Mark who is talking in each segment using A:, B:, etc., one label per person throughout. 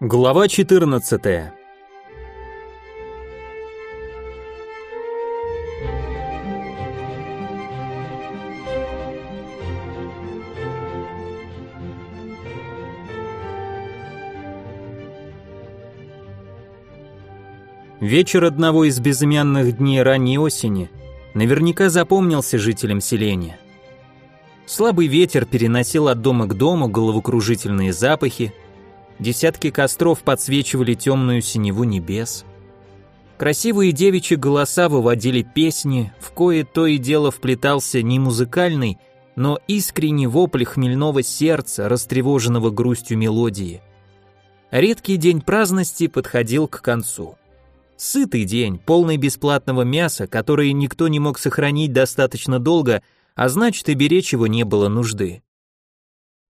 A: Глава 14. Вечер одного из безымянных дней ранней осени наверняка запомнился жителям селения. Слабый ветер переносил от дома к дому головокружительные запахи, десятки костров подсвечивали темную синеву небес. Красивые девичьи голоса выводили песни, в кое то и дело вплетался не музыкальный, но искренний вопль хмельного сердца, растревоженного грустью мелодии. Редкий день праздности подходил к концу. Сытый день, полный бесплатного мяса, которое никто не мог сохранить достаточно долго – а значит и беречь его не было нужды.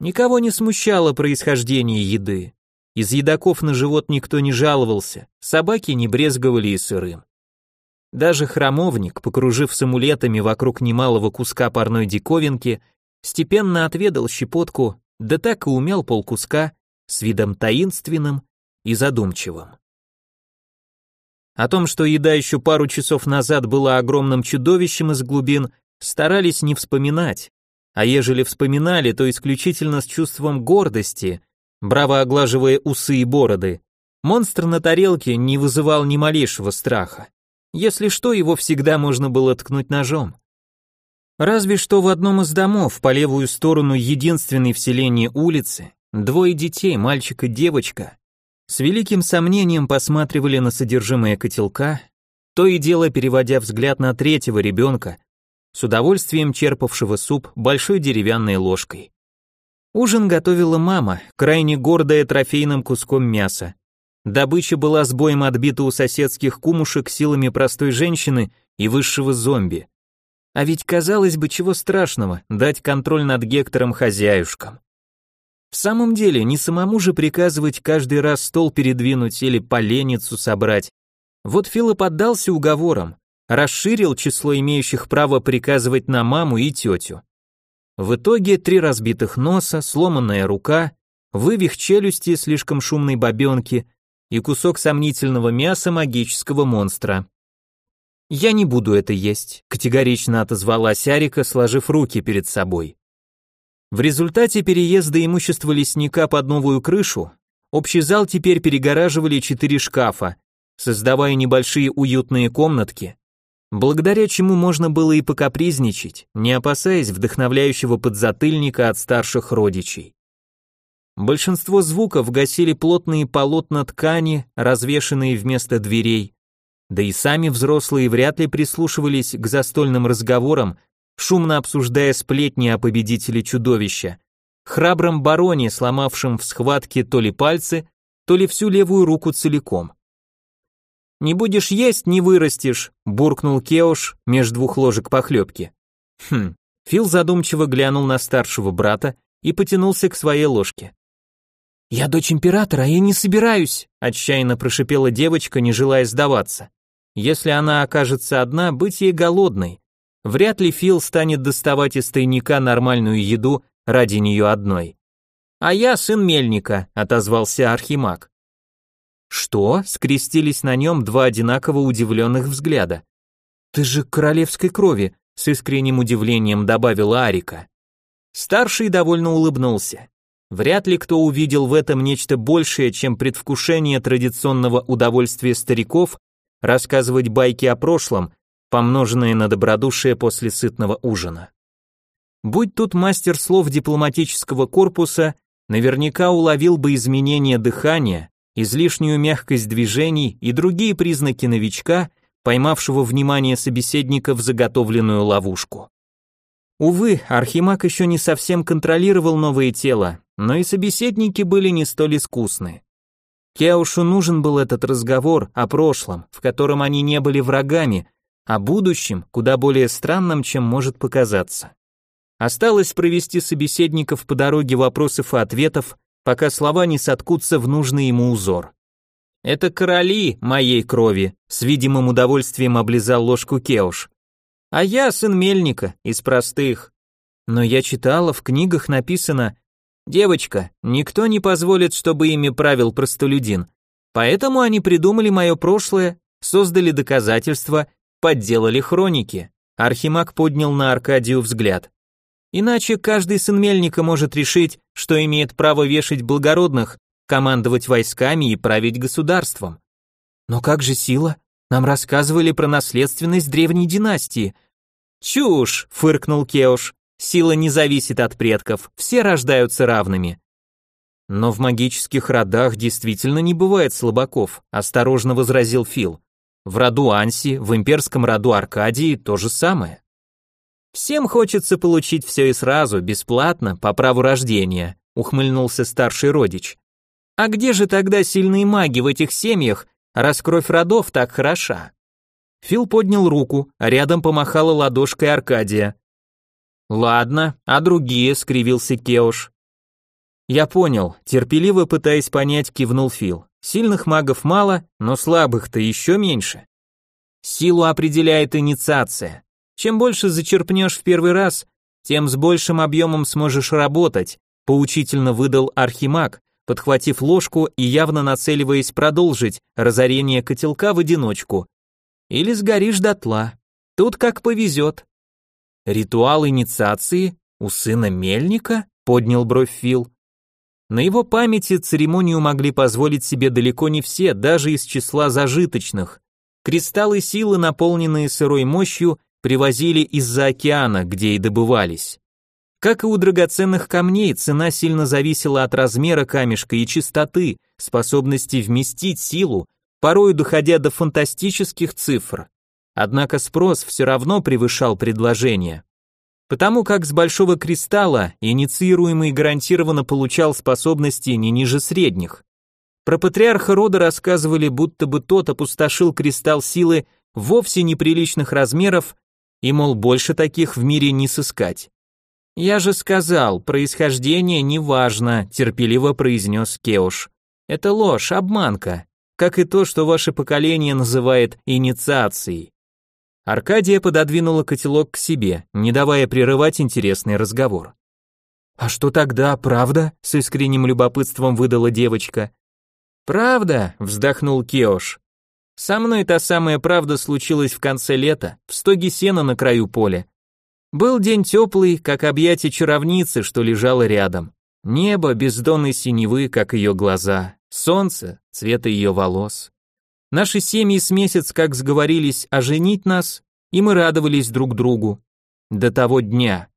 A: Никого не смущало происхождение еды. Из едоков на живот никто не жаловался, собаки не брезговали и сырым. Даже храмовник, покружив с амулетами вокруг немалого куска парной диковинки, степенно отведал щепотку, да так и умел полкуска с видом таинственным и задумчивым. О том, что еда еще пару часов назад была огромным чудовищем из глубин, старались не вспоминать, а ежели вспоминали, то исключительно с чувством гордости, браво оглаживая усы и бороды. Монстр на тарелке не вызывал ни малейшего страха. Если что, его всегда можно было ткнуть ножом. Разве что в одном из домов, по левую сторону единственной в селении улицы, двое детей, мальчик и девочка, с великим сомнением посматривали на содержимое котелка, то и дело переводя взгляд на третьего ребенка, с удовольствием черпавшего суп большой деревянной ложкой. Ужин готовила мама, крайне гордая трофейным куском мяса. Добыча была с боем отбита у соседских кумушек силами простой женщины и высшего зомби. А ведь казалось бы, чего страшного, дать контроль над Гектором хозяюшкам. В самом деле, не самому же приказывать каждый раз стол передвинуть или поленницу собрать. Вот Филипп поддался уговорам, расширил число имеющих право приказывать на маму и тетю. В итоге три разбитых носа, сломанная рука, вывих челюсти слишком шумной бабенки и кусок сомнительного мяса магического монстра. «Я не буду это есть», — категорично отозвалась Арика, сложив руки перед собой. В результате переезда имущества лесника под новую крышу общий зал теперь перегораживали четыре шкафа, создавая небольшие уютные комнатки, благодаря чему можно было и покапризничать, не опасаясь вдохновляющего подзатыльника от старших родичей. Большинство звуков гасили плотные полотна ткани, развешанные вместо дверей, да и сами взрослые вряд ли прислушивались к застольным разговорам, шумно обсуждая сплетни о победителе чудовища, храбром бароне, сломавшем в схватке то ли пальцы, то ли всю левую руку целиком. «Не будешь есть, не вырастешь», — буркнул Кеош меж двух ложек похлебки. Хм, Фил задумчиво глянул на старшего брата и потянулся к своей ложке. «Я дочь императора, а я не собираюсь», — отчаянно прошипела девочка, не желая сдаваться. «Если она окажется одна, быть ей голодной. Вряд ли Фил станет доставать из тайника нормальную еду ради нее одной». «А я сын мельника», — отозвался Архимаг. «Что?» — скрестились на нем два одинаково удивленных взгляда. «Ты же королевской крови», — с искренним удивлением добавила Арика. Старший довольно улыбнулся. Вряд ли кто увидел в этом нечто большее, чем предвкушение традиционного удовольствия стариков рассказывать байки о прошлом, помноженные на добродушие после сытного ужина. Будь тут мастер слов дипломатического корпуса, наверняка уловил бы изменение дыхания, излишнюю мягкость движений и другие признаки новичка, поймавшего внимание собеседника в заготовленную ловушку. Увы, Архимаг еще не совсем контролировал новое тело, но и собеседники были не столь искусны. Кеушу нужен был этот разговор о прошлом, в котором они не были врагами, о будущем, куда более странном, чем может показаться. Осталось провести собеседников по дороге вопросов и ответов, пока слова не соткутся в нужный ему узор. «Это короли моей крови», — с видимым удовольствием облизал ложку Кеуш. «А я сын мельника, из простых. Но я читала, в книгах написано, Девочка, никто не позволит, чтобы ими правил простолюдин. Поэтому они придумали мое прошлое, создали доказательства, подделали хроники. Архимаг поднял на Аркадию взгляд. Иначе каждый сын мельника может решить, что имеет право вешать благородных, командовать войсками и править государством. Но как же сила? Нам рассказывали про наследственность древней династии. Чушь, фыркнул Кеуш. Сила не зависит от предков, все рождаются равными. Но в магических родах действительно не бывает слабаков, осторожно возразил Фил. В роду Анси, в имперском роду Аркадии то же самое. Всем хочется получить все и сразу, бесплатно, по праву рождения, ухмыльнулся старший родич. А где же тогда сильные маги в этих семьях, раз кровь родов так хороша? Фил поднял руку, а рядом помахала ладошкой Аркадия. Ладно, а другие, скривился Кеуш. Я понял, терпеливо пытаясь понять, кивнул Фил. Сильных магов мало, но слабых-то еще меньше. Силу определяет инициация. Чем больше зачерпнешь в первый раз, тем с большим объемом сможешь работать, поучительно выдал Архимаг, подхватив ложку и явно нацеливаясь продолжить разорение котелка в одиночку. Или сгоришь дотла. Тут как повезет. Ритуал инициации у сына мельника? Поднял бровь Фил. На его памяти церемонию могли позволить себе далеко не все, даже из числа зажиточных. Кристаллы силы, наполненные сырой мощью, привозили из-за океана, где и добывались. Как и у драгоценных камней, цена сильно зависела от размера камешка и чистоты, способности вместить силу, порой доходя до фантастических цифр. Однако спрос все равно превышал предложение. Потому как с большого кристалла инициируемый гарантированно получал способности не ниже средних. Про патриарха рода рассказывали, будто бы тот опустошил кристалл силы вовсе неприличных размеров, и, мол, больше таких в мире не сыскать. «Я же сказал, происхождение не важно», – терпеливо произнес Кеуш. «Это ложь, обманка, как и то, что ваше поколение называет инициацией». Аркадия пододвинула котелок к себе, не давая прерывать интересный разговор. «А что тогда, правда?» – с искренним любопытством выдала девочка. «Правда?» – вздохнул Кеош. «Со мной та самая правда случилась в конце лета, в стоге сена на краю поля. Был день теплый, как объятие чаровницы, что лежало рядом. Небо бездонной синевы, как ее глаза. Солнце, цвета ее волос. Наши семьи с месяц как сговорились оженить нас, и мы радовались друг другу. До того дня.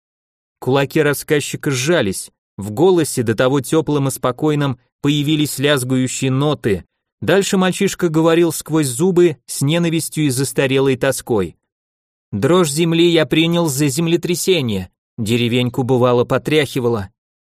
A: Кулаки рассказчика сжались, в голосе до того теплым и спокойным появились лязгающие ноты. Дальше мальчишка говорил сквозь зубы с ненавистью и застарелой тоской. Дрожь земли я принял за землетрясение, деревеньку бывало потряхивало.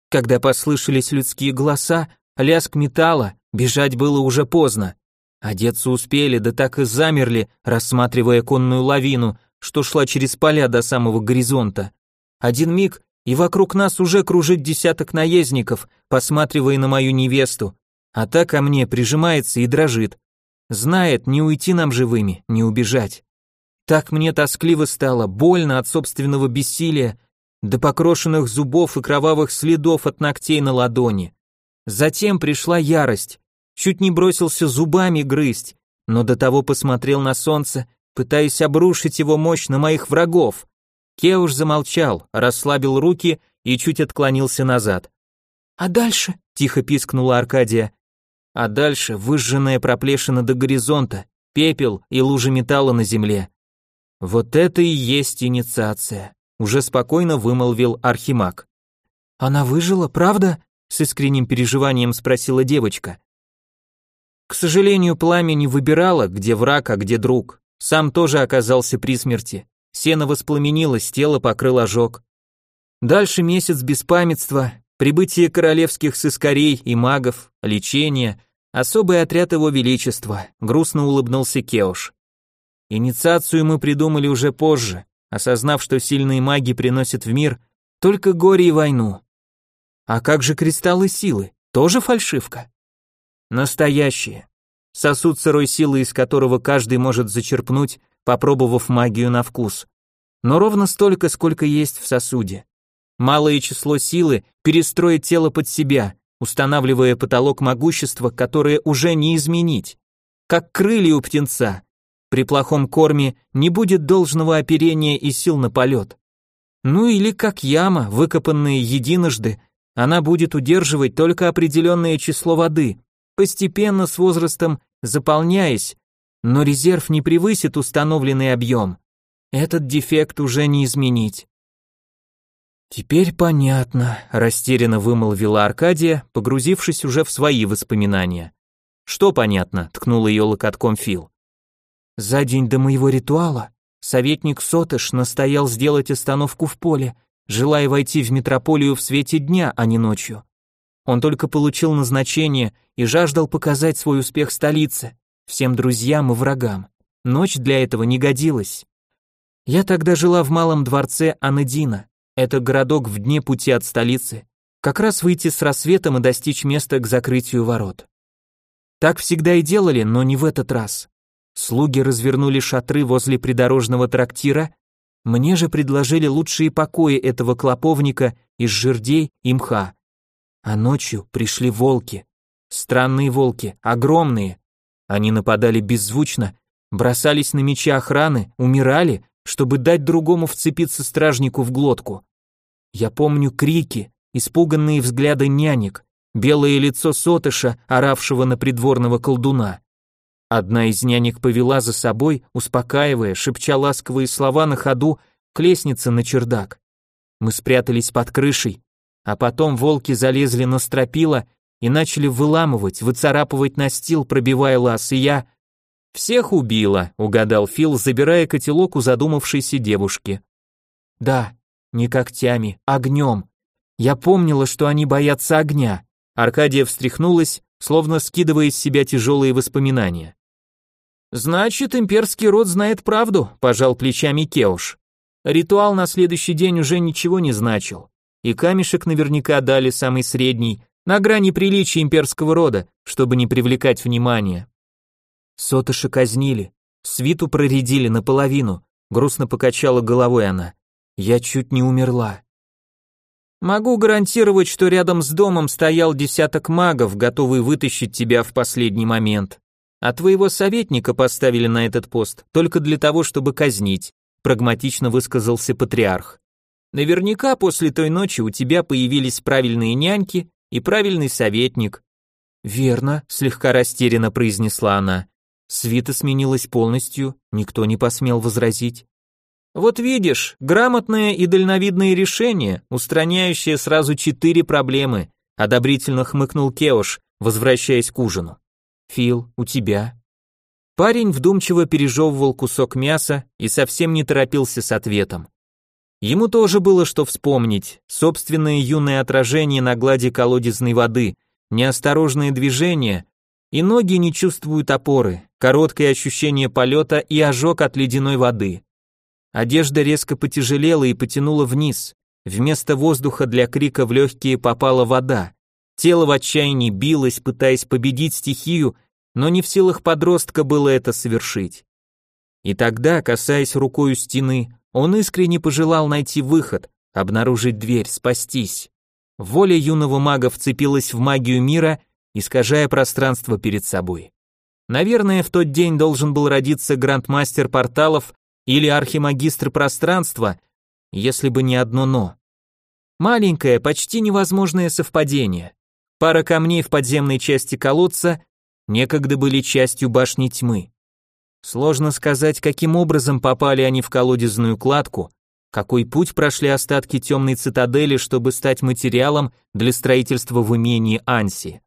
A: Когда послышались людские голоса, лязг металла, бежать было уже поздно. Одеться успели, да так и замерли, рассматривая конную лавину, что шла через поля до самого горизонта. Один миг, и вокруг нас уже кружит десяток наездников, посматривая на мою невесту, а та ко мне прижимается и дрожит. Знает, не уйти нам живыми, не убежать. Так мне тоскливо стало, больно от собственного бессилия, до покрошенных зубов и кровавых следов от ногтей на ладони. Затем пришла ярость, чуть не бросился зубами грызть, но до того посмотрел на солнце, пытаясь обрушить его мощь на моих врагов. Кеуш замолчал, расслабил руки и чуть отклонился назад. «А дальше?» — тихо пискнула Аркадия. «А дальше выжженная проплешина до горизонта, пепел и лужи металла на земле. Вот это и есть инициация, уже спокойно вымолвил Архимаг. Она выжила, правда? с искренним переживанием спросила девочка. К сожалению, пламя не выбирало, где враг, а где друг. Сам тоже оказался при смерти. Сено воспламенилось, тело покрыл ожог. Дальше месяц беспамятства, прибытие королевских сыскарей и магов, лечение, особый отряд его величества, грустно улыбнулся Кеош. Инициацию мы придумали уже позже, осознав, что сильные маги приносят в мир только горе и войну. А как же кристаллы силы? Тоже фальшивка? Настоящие. Сосуд сырой силы, из которого каждый может зачерпнуть, попробовав магию на вкус. Но ровно столько, сколько есть в сосуде. Малое число силы перестроит тело под себя, устанавливая потолок могущества, которое уже не изменить. Как крылья у птенца. При плохом корме не будет должного оперения и сил на полет. Ну или как яма, выкопанная единожды, она будет удерживать только определенное число воды, постепенно с возрастом заполняясь, но резерв не превысит установленный объем. Этот дефект уже не изменить. Теперь понятно, растерянно вымолвила Аркадия, погрузившись уже в свои воспоминания. Что понятно? ткнул ее локотком Фил. За день до моего ритуала советник Сотыш настоял сделать остановку в поле, желая войти в метрополию в свете дня, а не ночью. Он только получил назначение и жаждал показать свой успех столице, всем друзьям и врагам. Ночь для этого не годилась. Я тогда жила в малом дворце Анедина. Это городок в дне пути от столицы. Как раз выйти с рассветом и достичь места к закрытию ворот. Так всегда и делали, но не в этот раз. Слуги развернули шатры возле придорожного трактира, мне же предложили лучшие покои этого клоповника из жердей и мха. А ночью пришли волки. Странные волки, огромные. Они нападали беззвучно, бросались на мечи охраны, умирали, чтобы дать другому вцепиться стражнику в глотку. Я помню крики, испуганные взгляды нянек, белое лицо сотыша, оравшего на придворного колдуна. Одна из нянек повела за собой, успокаивая, шепча ласковые слова на ходу к лестнице на чердак. Мы спрятались под крышей, а потом волки залезли на стропила и начали выламывать, выцарапывать настил, пробивая лаз, и я... «Всех убила», — угадал Фил, забирая котелок у задумавшейся девушки. «Да, не когтями, огнем. Я помнила, что они боятся огня». Аркадия встряхнулась, словно скидывая из себя тяжелые воспоминания. «Значит, имперский род знает правду», – пожал плечами Кеуш. Ритуал на следующий день уже ничего не значил, и камешек наверняка дали самый средний, на грани приличия имперского рода, чтобы не привлекать внимания. Сотыши казнили, свиту проредили наполовину, грустно покачала головой она. Я чуть не умерла. Могу гарантировать, что рядом с домом стоял десяток магов, готовый вытащить тебя в последний момент. А твоего советника поставили на этот пост только для того, чтобы казнить, прагматично высказался патриарх. Наверняка после той ночи у тебя появились правильные няньки и правильный советник. Верно, слегка растерянно произнесла она. Свита сменилась полностью, никто не посмел возразить. Вот видишь, грамотное и дальновидное решение, устраняющее сразу четыре проблемы, одобрительно хмыкнул Кеош, возвращаясь к ужину. Фил, у тебя? Парень вдумчиво пережевывал кусок мяса и совсем не торопился с ответом. Ему тоже было что вспомнить, собственное юное отражение на глади колодезной воды, неосторожные движения, и ноги не чувствуют опоры, короткое ощущение полета и ожог от ледяной воды. Одежда резко потяжелела и потянула вниз. Вместо воздуха для крика в легкие попала вода. Тело в отчаянии билось, пытаясь победить стихию, но не в силах подростка было это совершить. И тогда, касаясь рукой стены, он искренне пожелал найти выход, обнаружить дверь, спастись. Воля юного мага вцепилась в магию мира искажая пространство перед собой. Наверное, в тот день должен был родиться грандмастер порталов или архимагистр пространства, если бы не одно «но». Маленькое, почти невозможное совпадение. Пара камней в подземной части колодца некогда были частью башни тьмы. Сложно сказать, каким образом попали они в колодезную кладку, какой путь прошли остатки темной цитадели, чтобы стать материалом для строительства в имении Анси.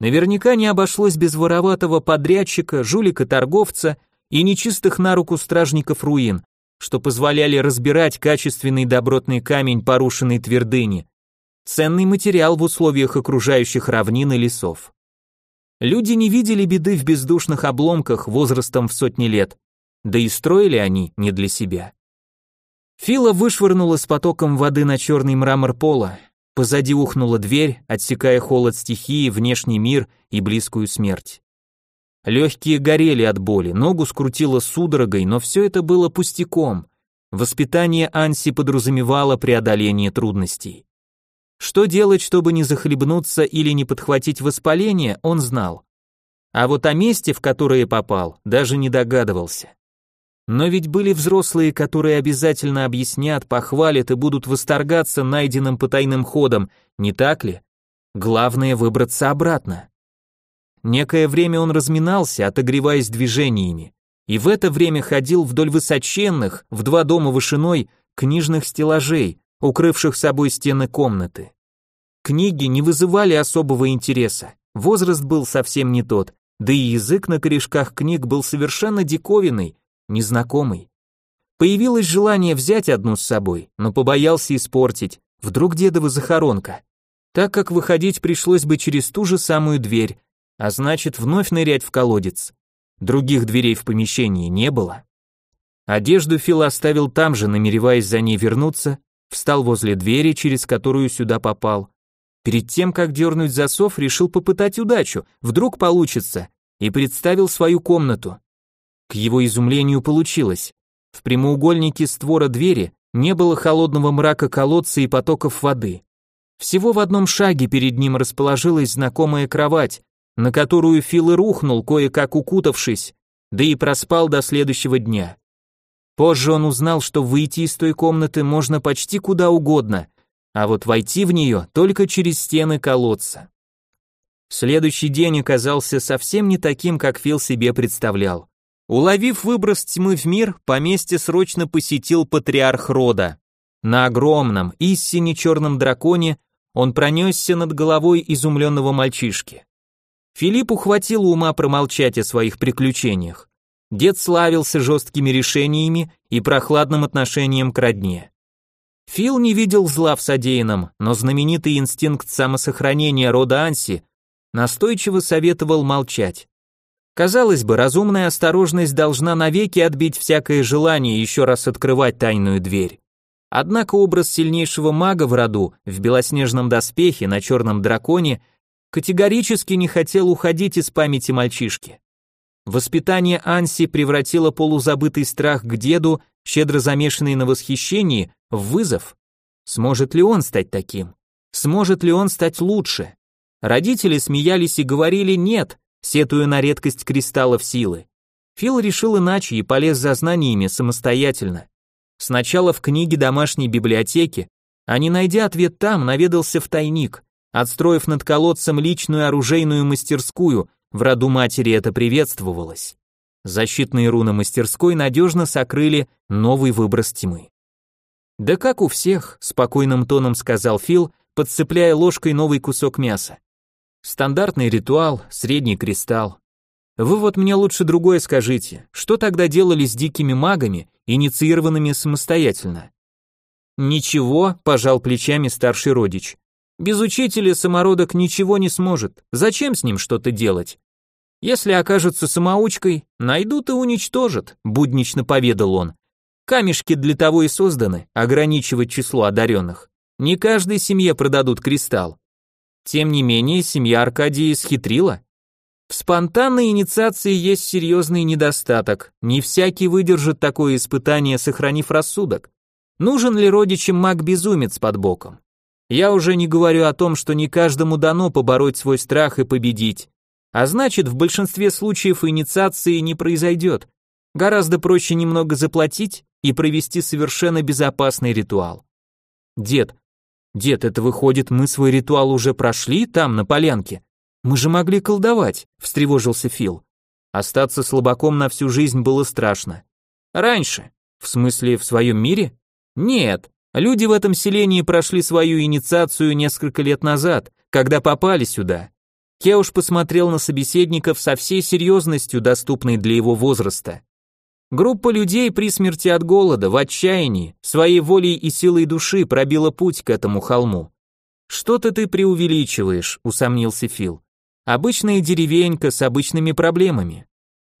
A: Наверняка не обошлось без вороватого подрядчика, жулика-торговца и нечистых на руку стражников руин, что позволяли разбирать качественный добротный камень порушенной твердыни. Ценный материал в условиях окружающих равнин и лесов. Люди не видели беды в бездушных обломках возрастом в сотни лет, да и строили они не для себя. Фила вышвырнула с потоком воды на черный мрамор пола, Позади ухнула дверь, отсекая холод стихии, внешний мир и близкую смерть. Легкие горели от боли, ногу скрутило судорогой, но все это было пустяком. Воспитание Анси подразумевало преодоление трудностей. Что делать, чтобы не захлебнуться или не подхватить воспаление, он знал. А вот о месте, в которое попал, даже не догадывался. Но ведь были взрослые, которые обязательно объяснят, похвалят и будут восторгаться найденным потайным ходом, не так ли? Главное выбраться обратно. Некое время он разминался, отогреваясь движениями, и в это время ходил вдоль высоченных, в два дома вышиной, книжных стеллажей, укрывших собой стены комнаты. Книги не вызывали особого интереса, возраст был совсем не тот, да и язык на корешках книг был совершенно диковинный, незнакомый. Появилось желание взять одну с собой, но побоялся испортить, вдруг дедова захоронка. Так как выходить пришлось бы через ту же самую дверь, а значит вновь нырять в колодец. Других дверей в помещении не было. Одежду Фил оставил там же, намереваясь за ней вернуться, встал возле двери, через которую сюда попал. Перед тем, как дернуть засов, решил попытать удачу, вдруг получится, и представил свою комнату. К его изумлению получилось. В прямоугольнике створа двери не было холодного мрака колодца и потоков воды. Всего в одном шаге перед ним расположилась знакомая кровать, на которую Фил и рухнул, кое-как укутавшись, да и проспал до следующего дня. Позже он узнал, что выйти из той комнаты можно почти куда угодно, а вот войти в нее только через стены колодца. Следующий день оказался совсем не таким, как Фил себе представлял. Уловив выброс тьмы в мир, поместье срочно посетил патриарх рода. На огромном, истине черном драконе он пронесся над головой изумленного мальчишки. Филиппу хватило ума промолчать о своих приключениях. Дед славился жесткими решениями и прохладным отношением к родне. Фил не видел зла в содеянном, но знаменитый инстинкт самосохранения рода Анси настойчиво советовал молчать. Казалось бы, разумная осторожность должна навеки отбить всякое желание еще раз открывать тайную дверь. Однако образ сильнейшего мага в роду, в белоснежном доспехе, на черном драконе, категорически не хотел уходить из памяти мальчишки. Воспитание Анси превратило полузабытый страх к деду, щедро замешанный на восхищении, в вызов. Сможет ли он стать таким? Сможет ли он стать лучше? Родители смеялись и говорили «нет», сетуя на редкость кристаллов силы. Фил решил иначе и полез за знаниями самостоятельно. Сначала в книге домашней библиотеки, а не найдя ответ там, наведался в тайник, отстроив над колодцем личную оружейную мастерскую, в роду матери это приветствовалось. Защитные руны мастерской надежно сокрыли новый выброс тьмы. «Да как у всех», — спокойным тоном сказал Фил, подцепляя ложкой новый кусок мяса. Стандартный ритуал, средний кристалл. Вы вот мне лучше другое скажите. Что тогда делали с дикими магами, инициированными самостоятельно? Ничего, пожал плечами старший родич. Без учителя самородок ничего не сможет. Зачем с ним что-то делать? Если окажется самоучкой, найдут и уничтожат, буднично поведал он. Камешки для того и созданы, ограничивать число одаренных. Не каждой семье продадут кристалл. Тем не менее, семья Аркадии схитрила. В спонтанной инициации есть серьезный недостаток. Не всякий выдержит такое испытание, сохранив рассудок. Нужен ли родичам маг-безумец под боком? Я уже не говорю о том, что не каждому дано побороть свой страх и победить. А значит, в большинстве случаев инициации не произойдет. Гораздо проще немного заплатить и провести совершенно безопасный ритуал. Дед, Дед, это выходит, мы свой ритуал уже прошли там, на полянке? Мы же могли колдовать, встревожился Фил. Остаться слабаком на всю жизнь было страшно. Раньше. В смысле, в своем мире? Нет. Люди в этом селении прошли свою инициацию несколько лет назад, когда попали сюда. Кеуш посмотрел на собеседников со всей серьезностью, доступной для его возраста. Группа людей при смерти от голода, в отчаянии, своей волей и силой души пробила путь к этому холму. Что-то ты преувеличиваешь, усомнился Фил. Обычная деревенька с обычными проблемами.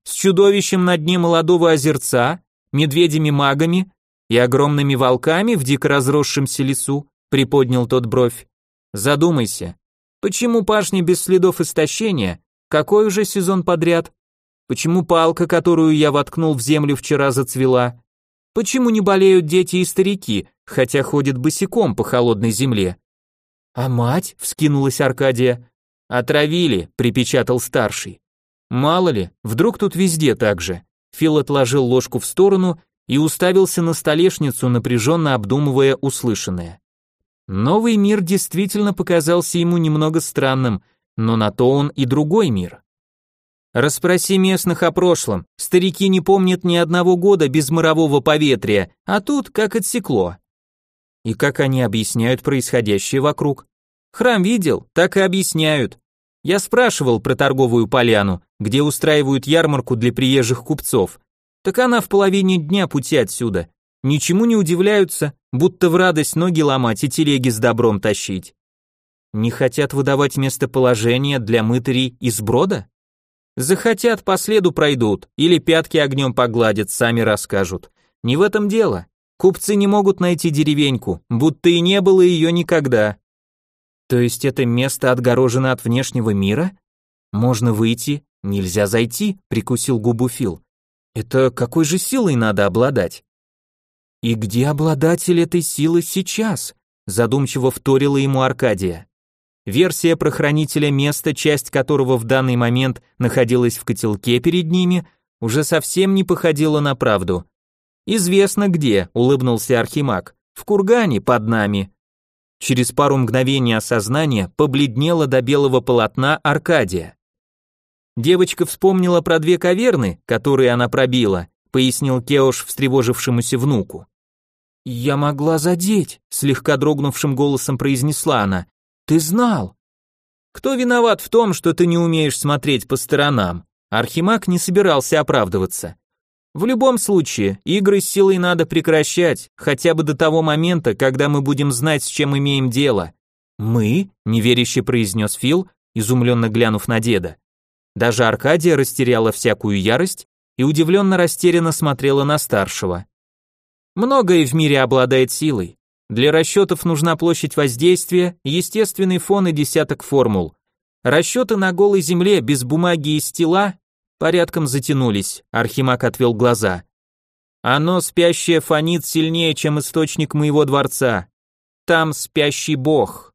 A: С чудовищем на дне молодого озерца, медведями-магами и огромными волками в дико разросшемся лесу, приподнял тот бровь. Задумайся, почему пашни без следов истощения? Какой уже сезон подряд? Почему палка, которую я воткнул в землю вчера, зацвела? Почему не болеют дети и старики, хотя ходят босиком по холодной земле? А мать, вскинулась Аркадия. Отравили, припечатал старший. Мало ли, вдруг тут везде так же. Фил отложил ложку в сторону и уставился на столешницу, напряженно обдумывая услышанное. Новый мир действительно показался ему немного странным, но на то он и другой мир. Расспроси местных о прошлом. Старики не помнят ни одного года без морового поветрия, а тут как отсекло. И как они объясняют происходящее вокруг? Храм видел, так и объясняют. Я спрашивал про торговую поляну, где устраивают ярмарку для приезжих купцов. Так она в половине дня пути отсюда. Ничему не удивляются, будто в радость ноги ломать и телеги с добром тащить. Не хотят выдавать местоположение для мытарей из брода? Захотят, по следу пройдут, или пятки огнем погладят, сами расскажут. Не в этом дело. Купцы не могут найти деревеньку, будто и не было ее никогда. То есть это место отгорожено от внешнего мира? Можно выйти, нельзя зайти, прикусил губу Фил. Это какой же силой надо обладать? И где обладатель этой силы сейчас? Задумчиво вторила ему Аркадия. Версия про хранителя места, часть которого в данный момент находилась в котелке перед ними, уже совсем не походила на правду. «Известно где», — улыбнулся Архимаг. «В кургане под нами». Через пару мгновений осознания побледнела до белого полотна Аркадия. Девочка вспомнила про две каверны, которые она пробила, пояснил Кеош встревожившемуся внуку. «Я могла задеть», — слегка дрогнувшим голосом произнесла она. «Ты знал». «Кто виноват в том, что ты не умеешь смотреть по сторонам?» Архимаг не собирался оправдываться. В любом случае, игры с силой надо прекращать, хотя бы до того момента, когда мы будем знать, с чем имеем дело. Мы? неверяще произнес Фил, изумленно глянув на деда. Даже Аркадия растеряла всякую ярость и удивленно растерянно смотрела на старшего. Многое в мире обладает силой. Для расчетов нужна площадь воздействия, естественный фон и десяток формул. Расчеты на голой земле без бумаги и стила порядком затянулись, Архимаг отвел глаза. Оно спящее фонит сильнее, чем источник моего дворца. Там спящий бог.